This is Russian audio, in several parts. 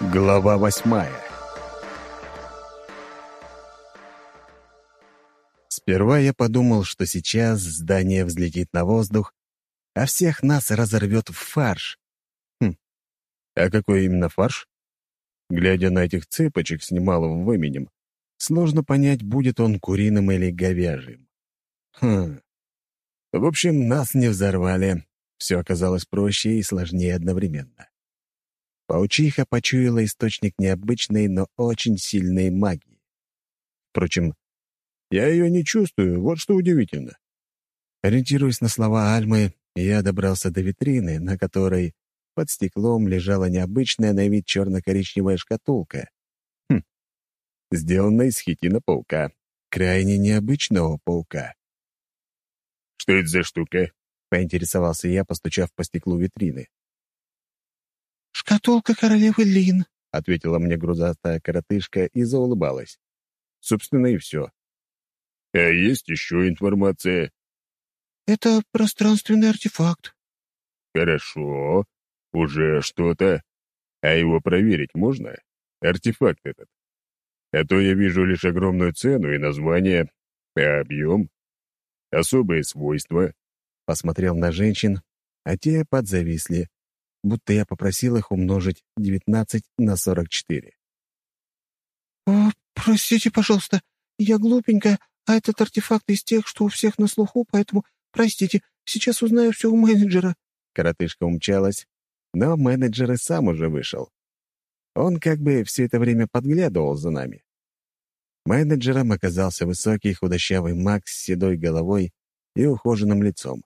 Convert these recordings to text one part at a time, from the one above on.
Глава восьмая Сперва я подумал, что сейчас здание взлетит на воздух, а всех нас разорвет в фарш. Хм, а какой именно фарш? Глядя на этих цепочек с немалым выменем, сложно понять, будет он куриным или говяжьим. Хм. В общем, нас не взорвали. Все оказалось проще и сложнее одновременно. Паучиха почуяла источник необычной, но очень сильной магии. Впрочем, я ее не чувствую, вот что удивительно. Ориентируясь на слова Альмы, я добрался до витрины, на которой под стеклом лежала необычная на вид черно-коричневая шкатулка. Хм. Сделанная из хитина паука. Крайне необычного паука. «Что это за штука?» — поинтересовался я, постучав по стеклу витрины. «Шкатулка королевы Лин», — ответила мне грузастая коротышка и заулыбалась. Собственно, и все. «А есть еще информация?» «Это пространственный артефакт». «Хорошо. Уже что-то. А его проверить можно? Артефакт этот. А то я вижу лишь огромную цену и название, а объем, особые свойства». Посмотрел на женщин, а те подзависли, будто я попросил их умножить 19 на 44. «О, простите, пожалуйста, я глупенькая, а этот артефакт из тех, что у всех на слуху, поэтому, простите, сейчас узнаю все у менеджера». Коротышка умчалась, но менеджер и сам уже вышел. Он как бы все это время подглядывал за нами. Менеджером оказался высокий худощавый маг с седой головой и ухоженным лицом.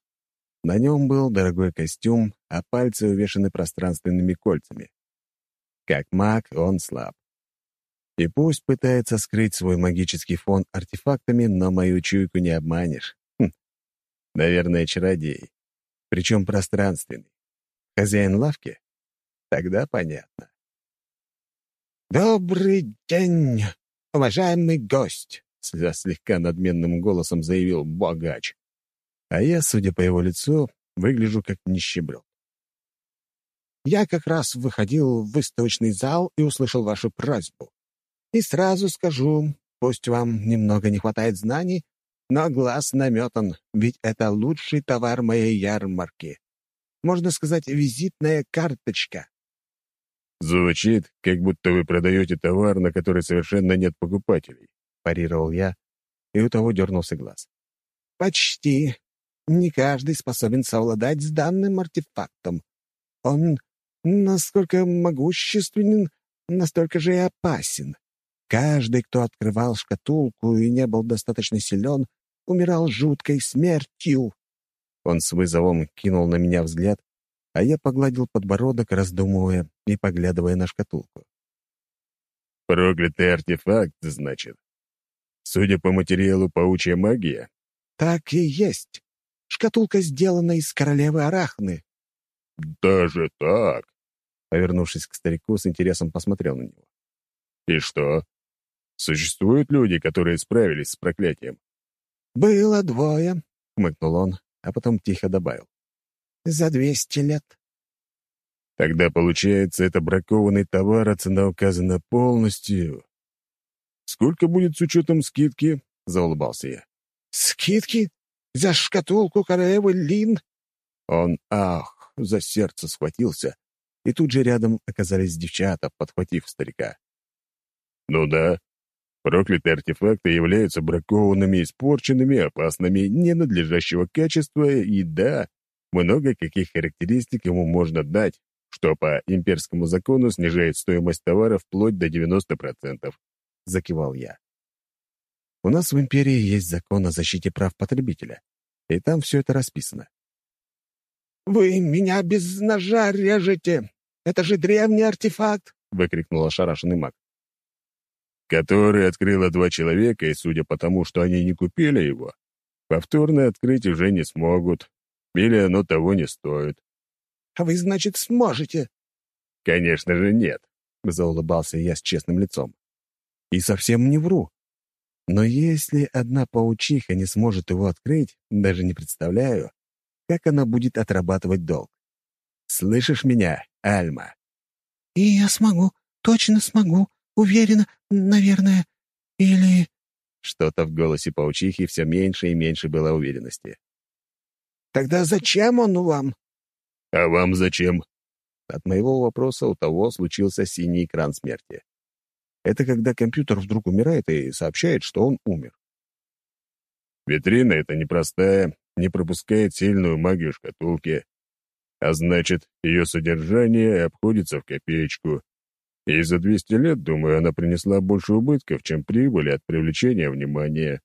На нем был дорогой костюм, а пальцы увешаны пространственными кольцами. Как маг он слаб. И пусть пытается скрыть свой магический фон артефактами, но мою чуйку не обманешь. Хм. Наверное, чародей. Причем пространственный. Хозяин лавки? Тогда понятно. «Добрый день, уважаемый гость!» — слегка надменным голосом заявил богач. А я, судя по его лицу, выгляжу как нищеброд. «Я как раз выходил в выставочный зал и услышал вашу просьбу. И сразу скажу, пусть вам немного не хватает знаний, но глаз наметан, ведь это лучший товар моей ярмарки. Можно сказать, визитная карточка. «Звучит, как будто вы продаете товар, на который совершенно нет покупателей», — парировал я, и у того дернулся глаз. «Почти. Не каждый способен совладать с данным артефактом. Он насколько могущественен, настолько же и опасен. Каждый, кто открывал шкатулку и не был достаточно силен, умирал жуткой смертью. Он с вызовом кинул на меня взгляд, а я погладил подбородок, раздумывая и поглядывая на шкатулку. «Проклятый артефакт, значит? Судя по материалу, паучья магия?» «Так и есть. Шкатулка сделана из королевы Арахны». «Даже так?» Повернувшись к старику, с интересом посмотрел на него. «И что? Существуют люди, которые справились с проклятием?» «Было двое», — хмыкнул он, а потом тихо добавил. «За двести лет». «Тогда, получается, это бракованный товар, а цена указана полностью. Сколько будет с учетом скидки?» — заулыбался я. «Скидки? За шкатулку королевы Лин?» Он, ах, за сердце схватился, и тут же рядом оказались девчата, подхватив старика. «Ну да, Проклятые артефакты являются бракованными, испорченными, опасными, ненадлежащего качества, и да, много каких характеристик ему можно дать, что по имперскому закону снижает стоимость товара вплоть до 90%. Закивал я. У нас в империи есть закон о защите прав потребителя, и там все это расписано. «Вы меня без ножа режете! Это же древний артефакт!» — выкрикнул ошарашенный маг который открыло два человека, и судя по тому, что они не купили его, повторно открыть уже не смогут, или оно того не стоит. «А вы, значит, сможете?» «Конечно же нет», — заулыбался я с честным лицом. «И совсем не вру. Но если одна паучиха не сможет его открыть, даже не представляю, как она будет отрабатывать долг. Слышишь меня, Альма?» «И я смогу. точно смогу. Уверена, наверное. Или...» Что-то в голосе паучихи все меньше и меньше было уверенности. «Тогда зачем он вам?» «А вам зачем?» От моего вопроса у того случился синий экран смерти. Это когда компьютер вдруг умирает и сообщает, что он умер. Витрина — это непростая, не пропускает сильную магию шкатулки, а значит, ее содержание обходится в копеечку. И за 200 лет, думаю, она принесла больше убытков, чем прибыли от привлечения внимания.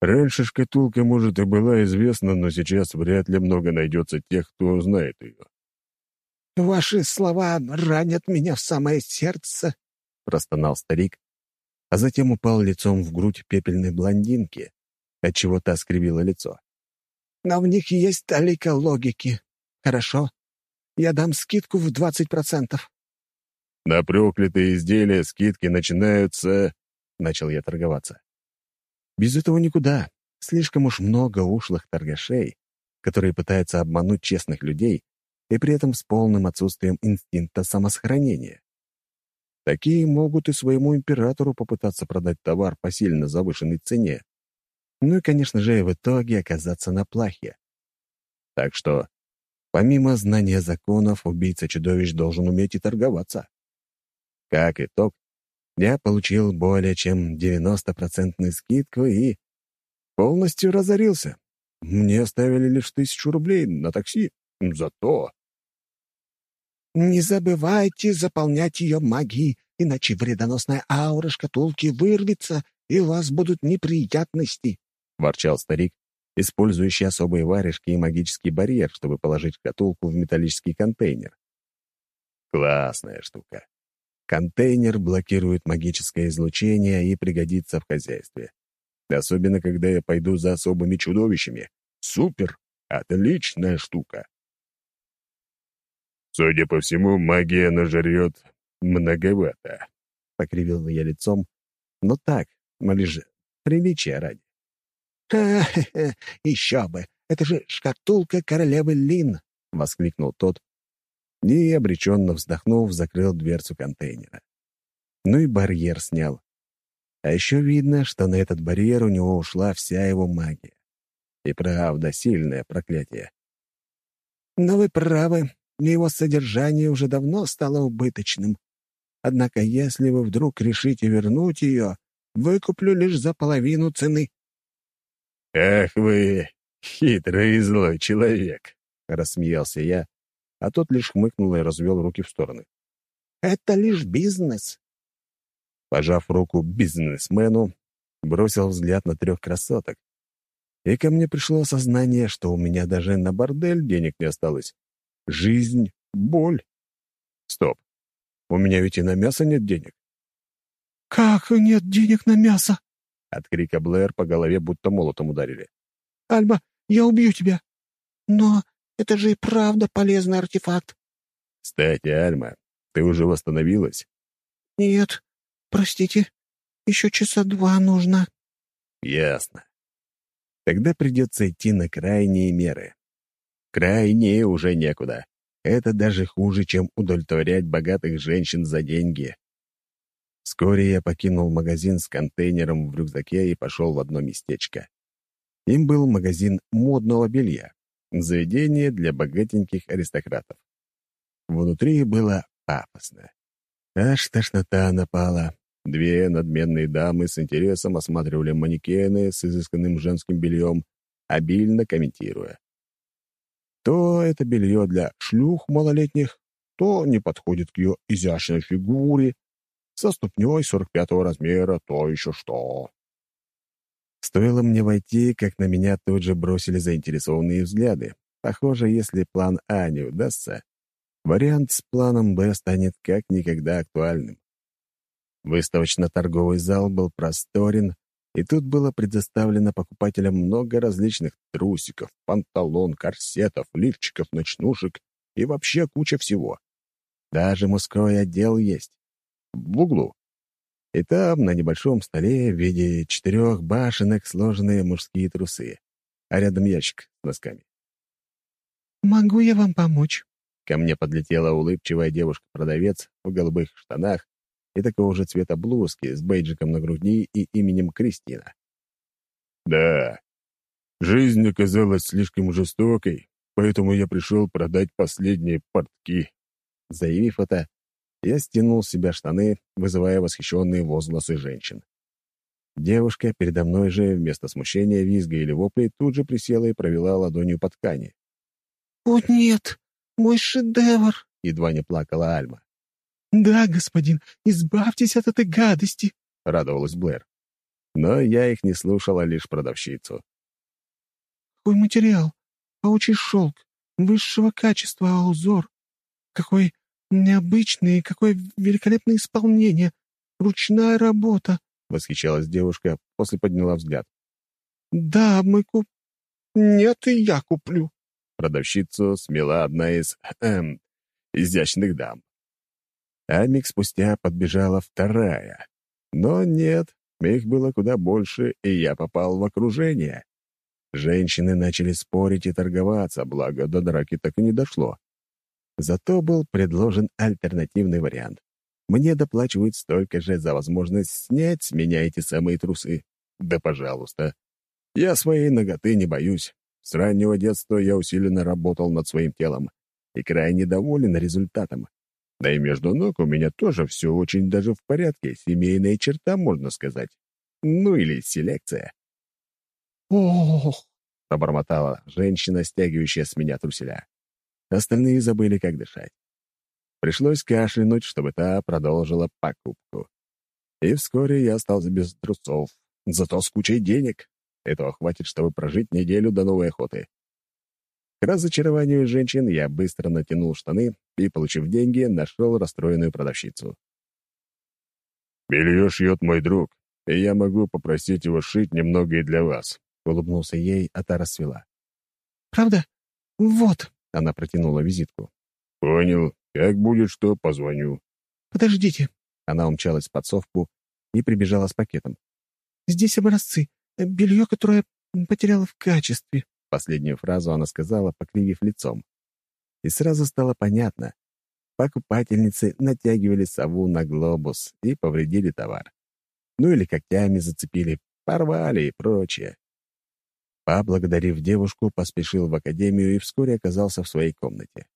Раньше шкатулка, может, и была известна, но сейчас вряд ли много найдется тех, кто узнает ее. «Ваши слова ранят меня в самое сердце», — простонал старик, а затем упал лицом в грудь пепельной блондинки, отчего та скривила лицо. «Но в них есть толика логики. Хорошо, я дам скидку в двадцать процентов». «На проклятые изделия скидки начинаются...» — начал я торговаться. «Без этого никуда. Слишком уж много ушлых торгашей, которые пытаются обмануть честных людей и при этом с полным отсутствием инстинкта самосохранения. Такие могут и своему императору попытаться продать товар по сильно завышенной цене. Ну и, конечно же, в итоге оказаться на плахе. Так что, помимо знания законов, убийца-чудовищ должен уметь и торговаться. Как итог, я получил более чем 90% скидку и полностью разорился. Мне оставили лишь тысячу рублей на такси. Зато... «Не забывайте заполнять ее магией, иначе вредоносная аура шкатулки вырвется, и у вас будут неприятности», — ворчал старик, использующий особые варежки и магический барьер, чтобы положить шкатулку в металлический контейнер. Классная штука. Контейнер блокирует магическое излучение и пригодится в хозяйстве. Особенно, когда я пойду за особыми чудовищами. Супер! Отличная штука! Судя по всему, магия нажрет многовато. Покривил я лицом, но так, лишь приличия ради. «Ха-ха-ха, еще бы! Это же шкатулка королевы Лин!» — воскликнул тот, и, обреченно вздохнув, закрыл дверцу контейнера. Ну и барьер снял. А еще видно, что на этот барьер у него ушла вся его магия. И правда, сильное проклятие. «Но вы правы, его содержание уже давно стало убыточным. Однако если вы вдруг решите вернуть ее, выкуплю лишь за половину цены». «Ах вы, хитрый и злой человек!» — рассмеялся я, а тот лишь хмыкнул и развел руки в стороны. «Это лишь бизнес». Пожав руку бизнесмену, бросил взгляд на трех красоток. И ко мне пришло осознание, что у меня даже на бордель денег не осталось. Жизнь — боль. Стоп. У меня ведь и на мясо нет денег. «Как нет денег на мясо?» От крика Блэр по голове будто молотом ударили. «Альба, я убью тебя!» «Но это же и правда полезный артефакт. Кстати, Альма, ты уже восстановилась? Нет, простите, еще часа два нужно. Ясно. Тогда придется идти на крайние меры. Крайние уже некуда. Это даже хуже, чем удовлетворять богатых женщин за деньги. Вскоре я покинул магазин с контейнером в рюкзаке и пошел в одно местечко. Им был магазин модного белья. Заведение для богатеньких аристократов. Внутри было пафосно. Аж тошнота напала. Две надменные дамы с интересом осматривали манекены с изысканным женским бельем, обильно комментируя. То это белье для шлюх малолетних, то не подходит к ее изящной фигуре, со ступней 45-го размера, то еще что. Стоило мне войти, как на меня тут же бросили заинтересованные взгляды. Похоже, если план А не удастся, вариант с планом Б станет как никогда актуальным. Выставочно-торговый зал был просторен, и тут было предоставлено покупателям много различных трусиков, панталон, корсетов, лифчиков, ночнушек и вообще куча всего. Даже мужской отдел есть. В углу. И там, на небольшом столе, в виде четырех башенок, сложенные мужские трусы, а рядом ящик с носками. «Могу я вам помочь?» Ко мне подлетела улыбчивая девушка-продавец в голубых штанах и такого же цвета блузки с бейджиком на груди и именем Кристина. «Да, жизнь оказалась слишком жестокой, поэтому я пришел продать последние портки». Заявив это, я стянул с себя штаны, вызывая восхищенные возгласы женщин. Девушка передо мной же, вместо смущения, визга или вопли, тут же присела и провела ладонью по ткани. «О, нет! Мой шедевр!» — едва не плакала Альма. «Да, господин, избавьтесь от этой гадости!» — радовалась Блэр. Но я их не слушала, лишь продавщицу. «Какой материал? Паучий шелк, высшего качества, а узор. Какой необычный, какое великолепное исполнение. Ручная работа!» — восхищалась девушка, после подняла взгляд. «Да, мы куп...» «Нет, и я куплю». Продавщицу смела одна из... Эм, изящных дам. А миг спустя подбежала вторая. Но нет, их было куда больше, и я попал в окружение. Женщины начали спорить и торговаться, благо до драки так и не дошло. Зато был предложен альтернативный вариант. Мне доплачивают столько же за возможность снять с меня эти самые трусы. Да пожалуйста. Я своей ноготы не боюсь. С раннего детства я усиленно работал над своим телом и крайне доволен результатом. Да и между ног у меня тоже все очень даже в порядке, семейная черта, можно сказать. Ну или селекция. «Ох!» — пробормотала женщина, стягивающая с меня труселя. Остальные забыли, как дышать. Пришлось кашлянуть, чтобы та продолжила покупку. И вскоре я остался без трусов, зато с кучей денег. Этого хватит, чтобы прожить неделю до новой охоты. К разочарованию женщин я быстро натянул штаны и, получив деньги, нашел расстроенную продавщицу. «Белье шьет мой друг, и я могу попросить его шить немного и для вас», — улыбнулся ей, а та расцвела. «Правда? Вот», — она протянула визитку. «Понял. Как будет что, позвоню». «Подождите». Она умчалась в подсовку и прибежала с пакетом. «Здесь образцы. Белье, которое потеряла в качестве». Последнюю фразу она сказала, покривив лицом. И сразу стало понятно. Покупательницы натягивали сову на глобус и повредили товар. Ну или когтями зацепили, порвали и прочее. Поблагодарив девушку, поспешил в академию и вскоре оказался в своей комнате.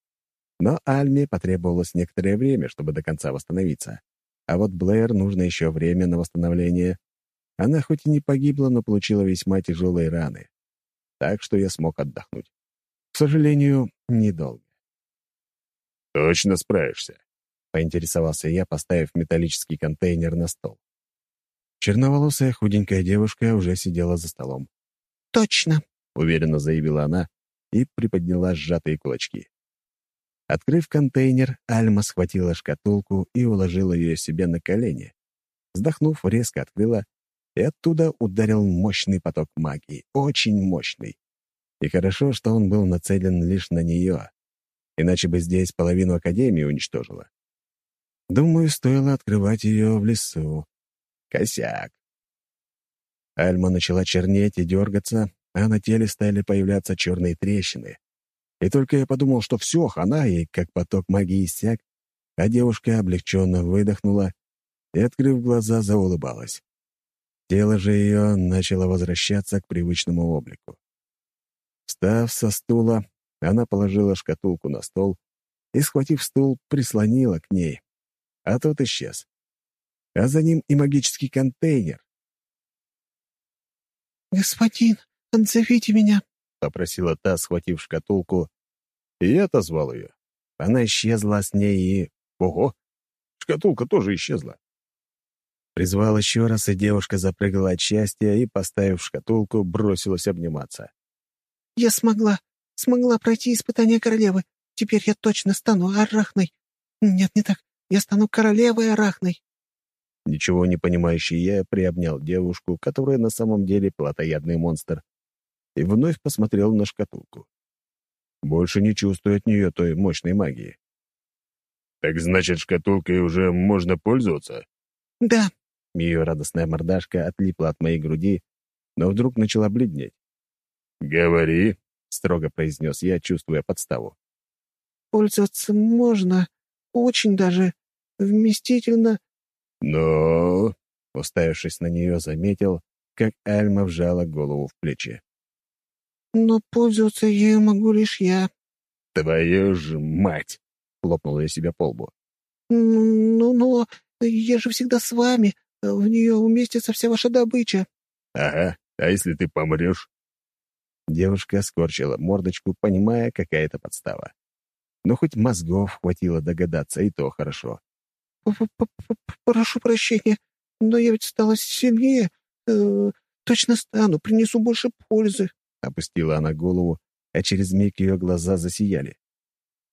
Но Альме потребовалось некоторое время, чтобы до конца восстановиться. А вот Блэр нужно еще время на восстановление. Она хоть и не погибла, но получила весьма тяжелые раны так что я смог отдохнуть. К сожалению, недолго. «Точно справишься?» — поинтересовался я, поставив металлический контейнер на стол. Черноволосая худенькая девушка уже сидела за столом. «Точно», — уверенно заявила она и приподняла сжатые кулачки. Открыв контейнер, Альма схватила шкатулку и уложила ее себе на колени. Вздохнув, резко открыла и оттуда ударил мощный поток магии, очень мощный. И хорошо, что он был нацелен лишь на нее, иначе бы здесь половину Академии уничтожило. Думаю, стоило открывать ее в лесу. Косяк. Альма начала чернеть и дергаться, а на теле стали появляться черные трещины. И только я подумал, что все, хана ей, как поток магии иссяк, а девушка облегченно выдохнула и, открыв глаза, заулыбалась. Тело же ее начало возвращаться к привычному облику. Встав со стула, она положила шкатулку на стол и, схватив стул, прислонила к ней, а тот исчез. А за ним и магический контейнер. «Господин, отзовите меня», — попросила та, схватив шкатулку, и я отозвал ее. Она исчезла с ней и... Ого! Шкатулка тоже исчезла. Призвал еще раз, и девушка запрыгала от счастья и, поставив шкатулку, бросилась обниматься. «Я смогла, смогла пройти испытание королевы. Теперь я точно стану арахной. Нет, не так. Я стану королевой арахной». Ничего не понимающий я приобнял девушку, которая на самом деле плотоядный монстр, и вновь посмотрел на шкатулку. Больше не чувствую от нее той мощной магии. «Так значит, шкатулкой уже можно пользоваться?» «Да», ее радостная мордашка отлипла от моей груди, но вдруг начала бледнеть. «Говори», — строго произнес я, чувствуя подставу. пользоваться можно. Очень даже вместительно». «Но...» — уставившись на нее, заметил, как Альма вжала голову в плечи. «Но пользоваться ею могу лишь я». «Твою ж мать!» — хлопнула я себя по лбу. «Ну, но я же всегда с вами. В нее уместится вся ваша добыча». «Ага, а если ты помрешь?» Девушка скорчила мордочку, понимая, какая это подстава. Но хоть мозгов хватило догадаться, и то хорошо. П -п -п «Прошу прощения, но я ведь стала сильнее. Э, точно стану, принесу больше пользы». Опустила она голову, а через миг ее глаза засияли.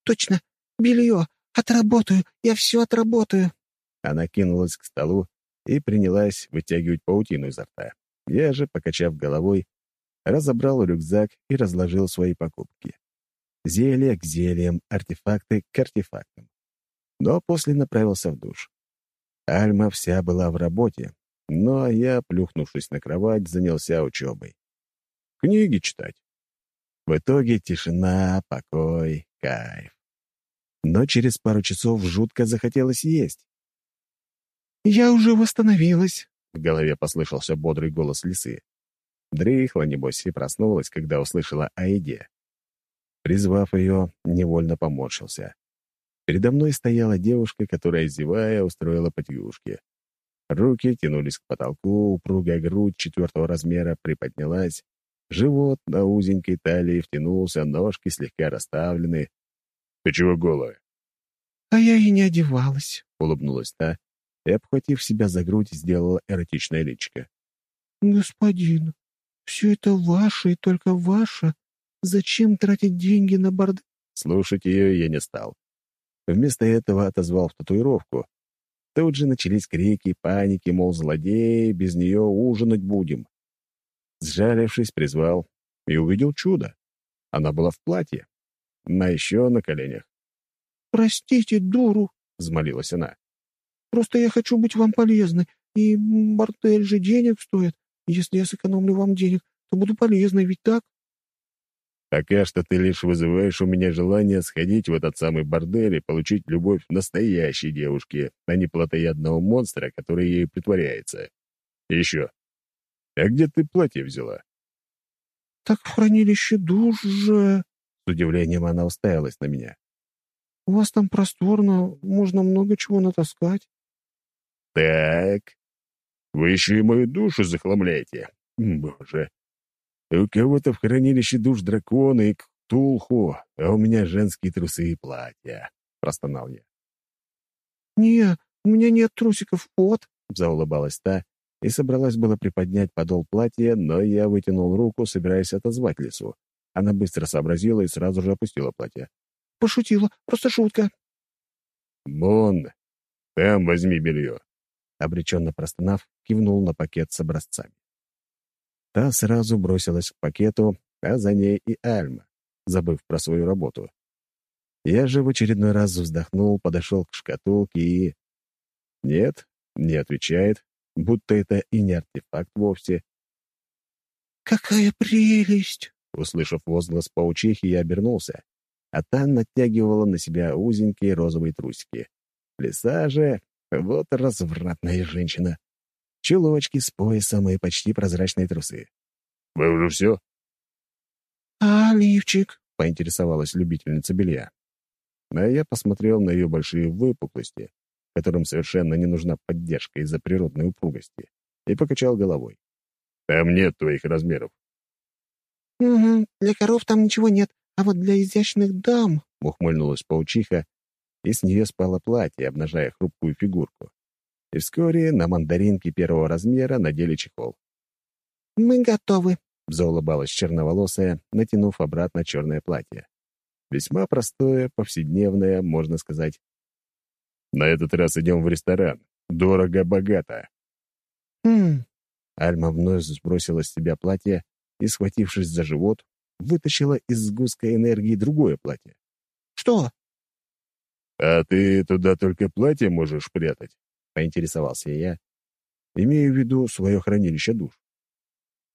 «Точно, белье. Отработаю, я все отработаю». Она кинулась к столу и принялась вытягивать паутину изо рта. Я же, покачав головой, разобрал рюкзак и разложил свои покупки. Зелья к зельям, артефакты к артефактам. Но после направился в душ. Альма вся была в работе, но я, плюхнувшись на кровать, занялся учебой. Книги читать. В итоге тишина, покой, кайф. Но через пару часов жутко захотелось есть. «Я уже восстановилась», — в голове послышался бодрый голос лисы. Дрыхла, небось, и проснулась, когда услышала о еде. Призвав ее, невольно поморщился. Передо мной стояла девушка, которая, зевая, устроила потягушки. Руки тянулись к потолку, упругая грудь четвертого размера приподнялась, живот на узенькой талии втянулся, ножки слегка расставлены. «Ты чего голая?» «А я и не одевалась», — улыбнулась та и, обхватив себя за грудь, сделала эротичное личико. «Господин, все это ваше и только ваше. Зачем тратить деньги на борд...» Слушать ее я не стал. Вместо этого отозвал в татуировку. Тут же начались крики, паники, мол, злодеи, без нее ужинать будем. Сжалившись, призвал и увидел чудо. Она была в платье, на еще на коленях. «Простите, дуру», — взмолилась она. «Просто я хочу быть вам полезной, и бордель же денег стоит. Если я сэкономлю вам денег, то буду полезной, ведь так?» «Пока что ты лишь вызываешь у меня желание сходить в этот самый бордель и получить любовь настоящей девушки, а не плотоядного монстра, который ей притворяется. И еще. А где ты платье взяла?» «Так в хранилище душ же...» С удивлением она уставилась на меня. «У вас там просторно, можно много чего натаскать». «Так, вы еще и мою душу захламляете. Боже. У кого-то в хранилище душ дракона и ктулху, а у меня женские трусы и платья. Простонал я. «Не, у меня нет трусиков, вот», — заулыбалась та и собралась было приподнять подол платья, но я вытянул руку, собираясь отозвать лесу. Она быстро сообразила и сразу же опустила платье. «Пошутила, просто шутка». «Бон, там возьми белье», Обреченно простонав, кивнул на пакет с образцами. Та сразу бросилась к пакету, а за ней и Альма, забыв про свою работу. Я же в очередной раз вздохнул, подошел к шкатулке и... Нет, не отвечает, будто это и не артефакт вовсе. «Какая прелесть!» Услышав возглас паучихи, я обернулся, а та натягивала на себя узенькие розовые трусики. Лиса же вот развратная женщина. Чулочки с поясом и почти прозрачные трусы. «Вы уже все?» «А лифчик?» — поинтересовалась любительница белья. А я посмотрел на ее большие выпуклости, которым совершенно не нужна поддержка из-за природной упругости, и покачал головой. «Там нет твоих размеров». «Угу, для коров там ничего нет, а вот для изящных дам...» — ухмыльнулась паучиха и с нее спало платье, обнажая хрупкую фигурку. И вскоре на мандаринке первого размера надели чехол. «Мы готовы», — заулыбалась черноволосая, натянув обратно черное платье. Весьма простое, повседневное, можно сказать. «На этот раз идем в ресторан. Дорого-богато». «Хм...» Альма вновь сбросила с себя платье и, схватившись за живот, вытащила из сгустка энергии другое платье. «Что?» «А ты туда только платье можешь прятать?» — поинтересовался я, имею в виду свое хранилище душ.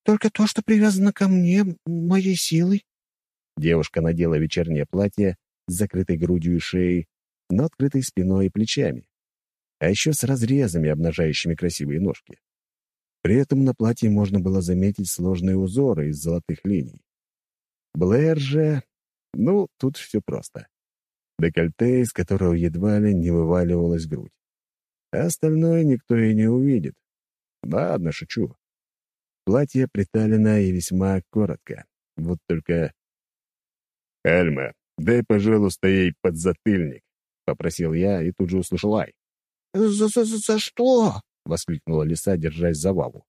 «Только то, что привязано ко мне, моей силой». Девушка надела вечернее платье с закрытой грудью и шеей, но открытой спиной и плечами. А еще с разрезами, обнажающими красивые ножки. При этом на платье можно было заметить сложные узоры из золотых линий. Блэр же... Ну, тут все просто. Декольте, из которого едва ли не вываливалась грудь. А остальное никто и не увидит. Ладно, шучу. Платье приталено и весьма коротко. Вот только... «Альма, дай, пожалуйста, ей подзатыльник», — попросил я и тут же услышал «Ай». «За, за, за что?» — воскликнула лиса, держась за ваву.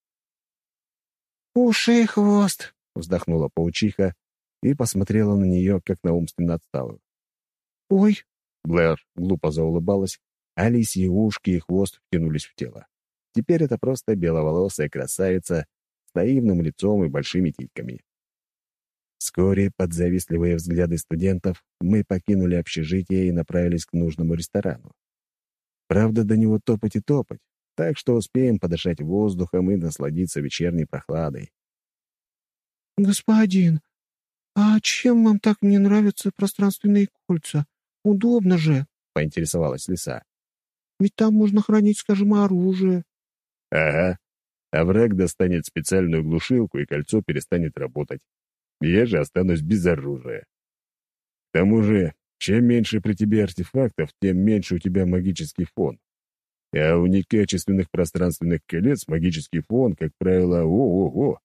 «Уши и хвост», — вздохнула паучиха и посмотрела на нее, как на умственно отсталую. «Ой!» — Блэр глупо заулыбалась, а лисьи ушки и хвост втянулись в тело. Теперь это просто беловолосая красавица с наивным лицом и большими титками. Вскоре, под завистливые взгляды студентов, мы покинули общежитие и направились к нужному ресторану. Правда, до него топать и топать, так что успеем подышать воздухом и насладиться вечерней прохладой. «Господин, а чем вам так не нравятся пространственные кольца? Удобно же», — поинтересовалась лиса. «Ведь там можно хранить, скажем, оружие». «Ага. А враг достанет специальную глушилку, и кольцо перестанет работать. Я же останусь без оружия. К тому же, чем меньше при тебе артефактов, тем меньше у тебя магический фон. А у некачественных пространственных колец магический фон, как правило, ого-го.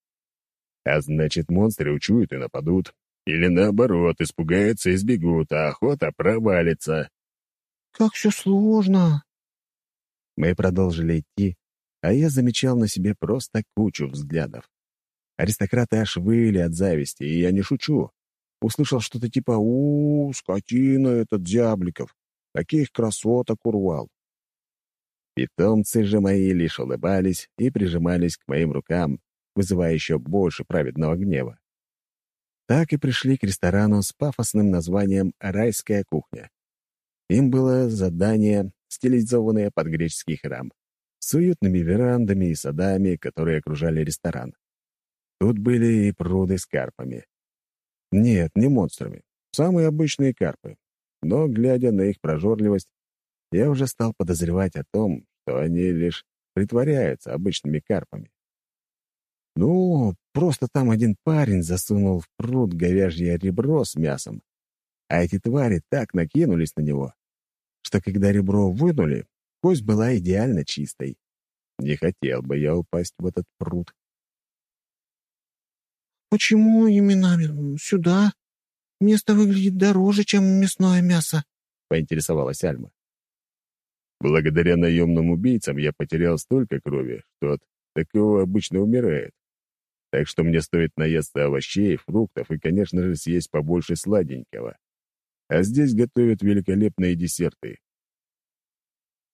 А значит, монстры учуют и нападут. Или наоборот, испугаются и сбегут, а охота провалится. «Как все сложно!» Мы продолжили идти, а я замечал на себе просто кучу взглядов. Аристократы аж выли от зависти, и я не шучу. Услышал что-то типа «У, скотина этот Зябликов! Таких красоток урвал!» Питомцы же мои лишь улыбались и прижимались к моим рукам, вызывая еще больше праведного гнева. Так и пришли к ресторану с пафосным названием «Райская кухня». Им было задание, стилизованное под греческий храм, с уютными верандами и садами, которые окружали ресторан. Тут были и пруды с карпами. Нет, не монстрами. Самые обычные карпы. Но, глядя на их прожорливость, я уже стал подозревать о том, что они лишь притворяются обычными карпами. Ну, просто там один парень засунул в пруд говяжье ребро с мясом, а эти твари так накинулись на него, что когда ребро вынули, кость была идеально чистой. Не хотел бы я упасть в этот пруд. «Почему именно сюда? Место выглядит дороже, чем мясное мясо», — поинтересовалась Альма. Благодаря наемным убийцам я потерял столько крови, что от такого обычно умирает. Так что мне стоит наесться овощей, фруктов и, конечно же, съесть побольше сладенького. А здесь готовят великолепные десерты.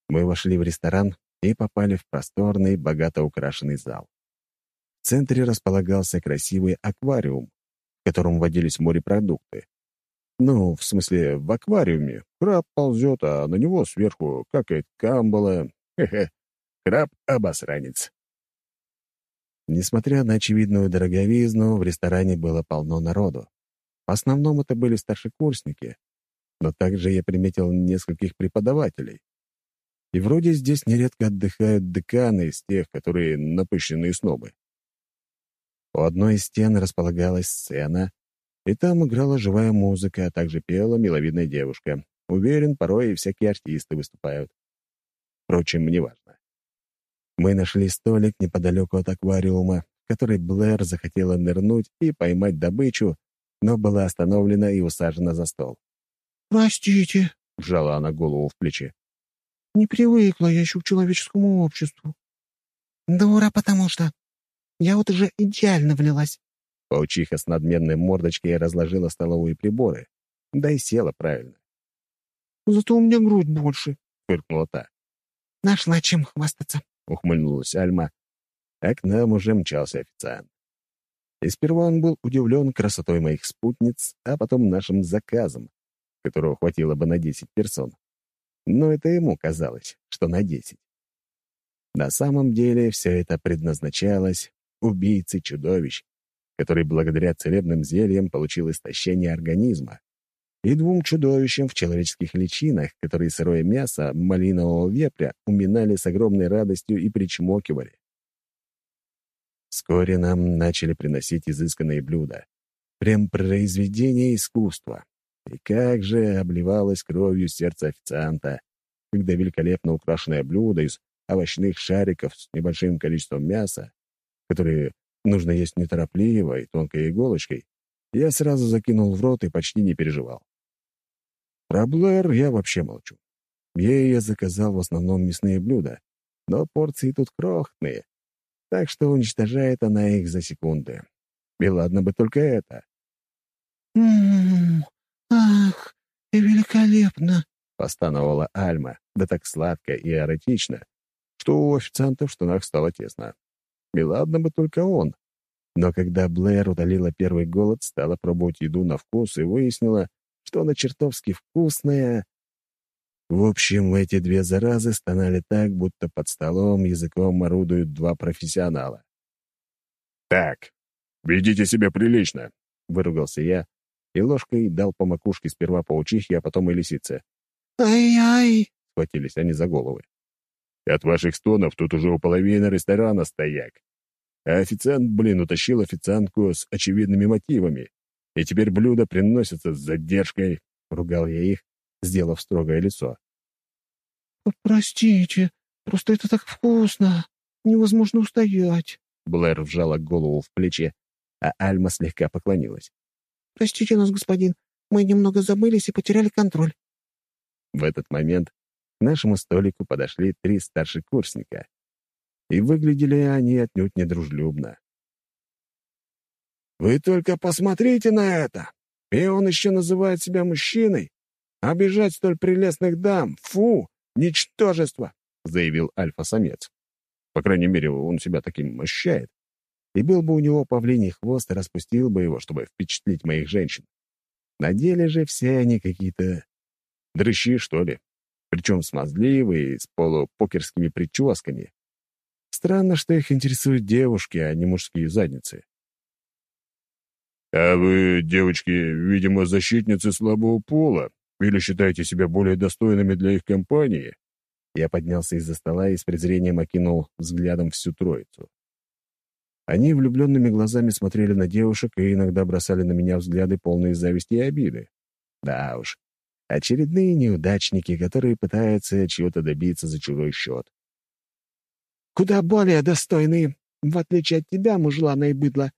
Мы вошли в ресторан и попали в просторный, богато украшенный зал. В центре располагался красивый аквариум, в котором водились морепродукты. Ну, в смысле, в аквариуме. Краб ползет, а на него сверху какает камбала. Хе-хе. Краб-обосранец. Несмотря на очевидную дороговизну, в ресторане было полно народу. В основном это были старшекурсники, но также я приметил нескольких преподавателей. И вроде здесь нередко отдыхают деканы из тех, которые напыщенные снобы. У одной из стен располагалась сцена, и там играла живая музыка, а также пела миловидная девушка. Уверен, порой и всякие артисты выступают. Впрочем, неважно. Мы нашли столик неподалеку от аквариума, в который Блэр захотела нырнуть и поймать добычу, но была остановлена и усажена за стол. «Простите», — вжала она голову в плечи. «Не привыкла я еще к человеческому обществу». «Дура, потому что я вот уже идеально влилась. Паучиха с надменной мордочкой разложила столовые приборы, да и села правильно. «Зато у меня грудь больше», — фыркнула та. «Нашла чем хвастаться», — ухмыльнулась Альма, а к нам уже мчался официант. И сперва он был удивлен красотой моих спутниц, а потом нашим заказом, которого хватило бы на десять персон. Но это ему казалось, что на десять. На самом деле все это предназначалось убийце чудовищ, который благодаря целебным зельям получил истощение организма. И двум чудовищам в человеческих личинах, которые сырое мясо малинового вепря уминали с огромной радостью и причмокивали. Вскоре нам начали приносить изысканные блюда. Прям произведение искусства. И как же обливалось кровью сердце официанта, когда великолепно украшенное блюдо из овощных шариков с небольшим количеством мяса, которые нужно есть неторопливо и тонкой иголочкой, я сразу закинул в рот и почти не переживал. Про Блэр я вообще молчу. Ей я заказал в основном мясные блюда, но порции тут крохотные, так что уничтожает она их за секунды. И ладно бы только это. «М-м-м, ах, и великолепно!» — постановала Альма, да так сладко и эротично, что у официанта в штанах стало тесно. И ладно бы только он. Но когда Блэр удалила первый голод, стала пробовать еду на вкус и выяснила, что она чертовски вкусная. В общем, эти две заразы стонали так, будто под столом языком орудуют два профессионала. «Так, ведите себя прилично», — выругался я, и ложкой дал по макушке сперва паучихе, а потом и лисице. «Ай-ай!» — схватились они за головы. «От ваших стонов тут уже у половины ресторана стояк. А официант, блин, утащил официантку с очевидными мотивами. И теперь блюда приносятся с задержкой», — ругал я их, сделав строгое лицо. «Простите, просто это так вкусно. Невозможно устоять». Блэр вжала голову в плечи, а Альма слегка поклонилась. «Простите нас, господин, мы немного забылись и потеряли контроль». В этот момент к нашему столику подошли три старшекурсника. И выглядели они отнюдь недружелюбно. «Вы только посмотрите на это! И он еще называет себя мужчиной! Обижать столь прелестных дам! Фу! Ничтожество!» — заявил альфа-самец. По крайней мере, он себя таким ощущает. И был бы у него павлиний хвост, распустил бы его, чтобы впечатлить моих женщин. На деле же все они какие-то дрыщи, что ли. Причем смазливые, с полупокерскими прическами. Странно, что их интересуют девушки, а не мужские задницы. «А вы, девочки, видимо, защитницы слабого пола или считаете себя более достойными для их компании?» Я поднялся из-за стола и с презрением окинул взглядом всю троицу. Они влюбленными глазами смотрели на девушек и иногда бросали на меня взгляды, полные зависти и обиды. Да уж, очередные неудачники, которые пытаются чего-то добиться за чужой счет. «Куда более достойные, в отличие от тебя, мужлана и быдло.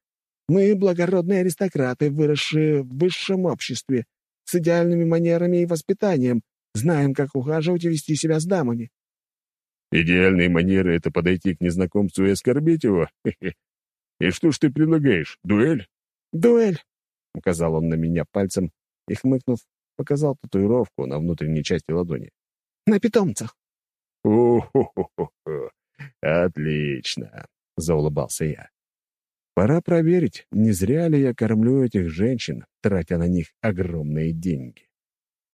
Мы благородные аристократы, выросшие в высшем обществе, с идеальными манерами и воспитанием, знаем, как ухаживать и вести себя с дамами». «Идеальные манеры — это подойти к незнакомцу и оскорбить его? И что ж ты предлагаешь, дуэль?» «Дуэль!» — указал он на меня пальцем и, хмыкнув, показал татуировку на внутренней части ладони. «На питомцах». «О-хо-хо-хо! Отлично!» — заулыбался я. «Пора проверить, не зря ли я кормлю этих женщин, тратя на них огромные деньги».